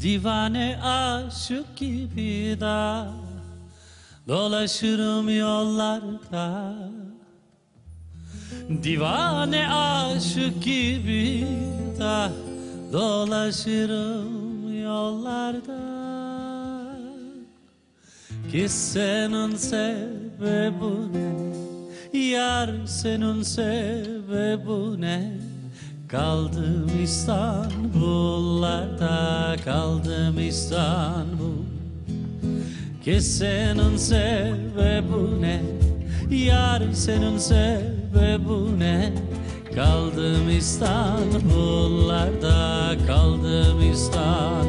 Divane aşık gibi da Dolaşırım yollarda. Divane aşık gibi da Dolaşırım yollarda. Ki senin sebebi ne Yar senin sebebi ne Kaldım İstanbullarda Kaldım İstanbul. Ki senin sebebi ne? Yar senin sebebi ne? Kaldım İstanbullarda Kaldım İstanbul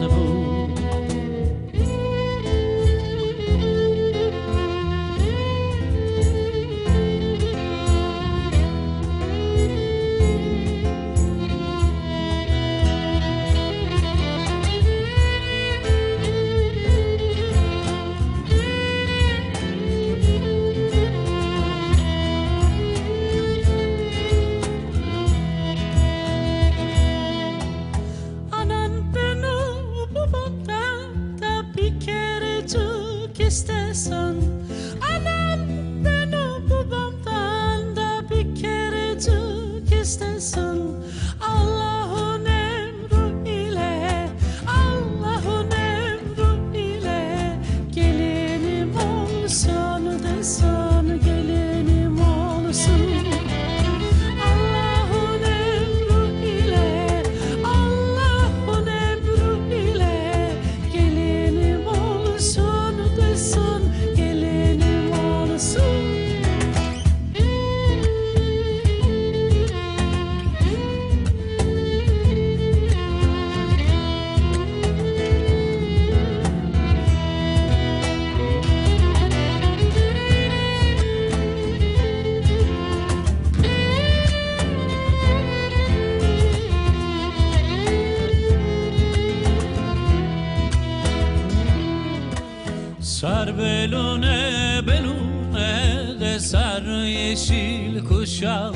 belune belune de sar yeşil kuşak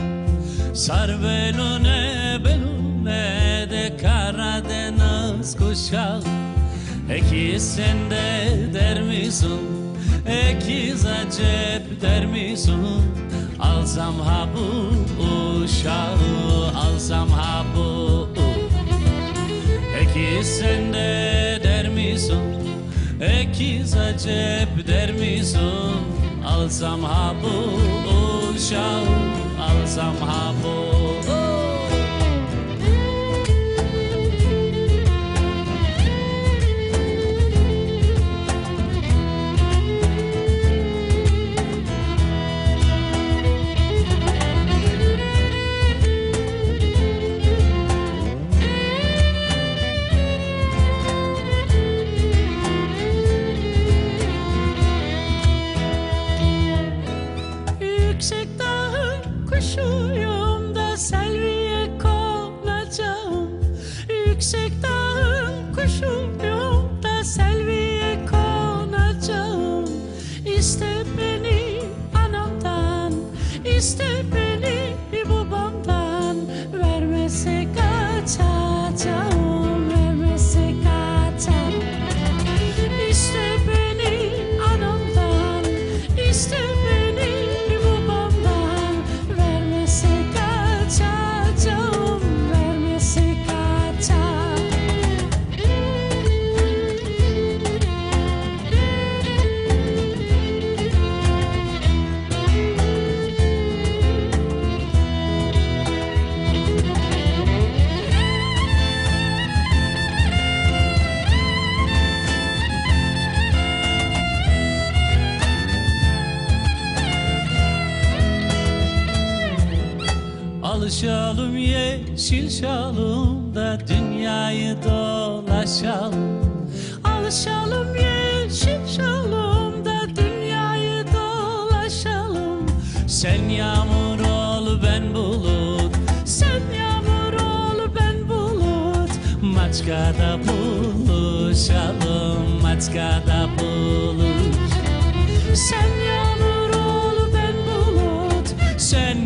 Sar belune belune de Karadeniz kuşak Ekisen de der misin? Ekiz acep der misin? Alsam ha bu uşağı Ekiz acep der misin? Alsam ha bu uşağı Alsam ha bu Yüksek dağın kuşuyum da selviye konacağım. İste beni anamdan, iste beni Alışalım yeşil şalım da dünyayı dolaşalım. Alışalım yeşil şalım da dünyayı dolaşalım. Sen yağmur ol ben bulut. Sen yağmur ol ben bulut. Maçkada buluşalım Maçkada buluş Sen yağmur ol ben bulut. Sen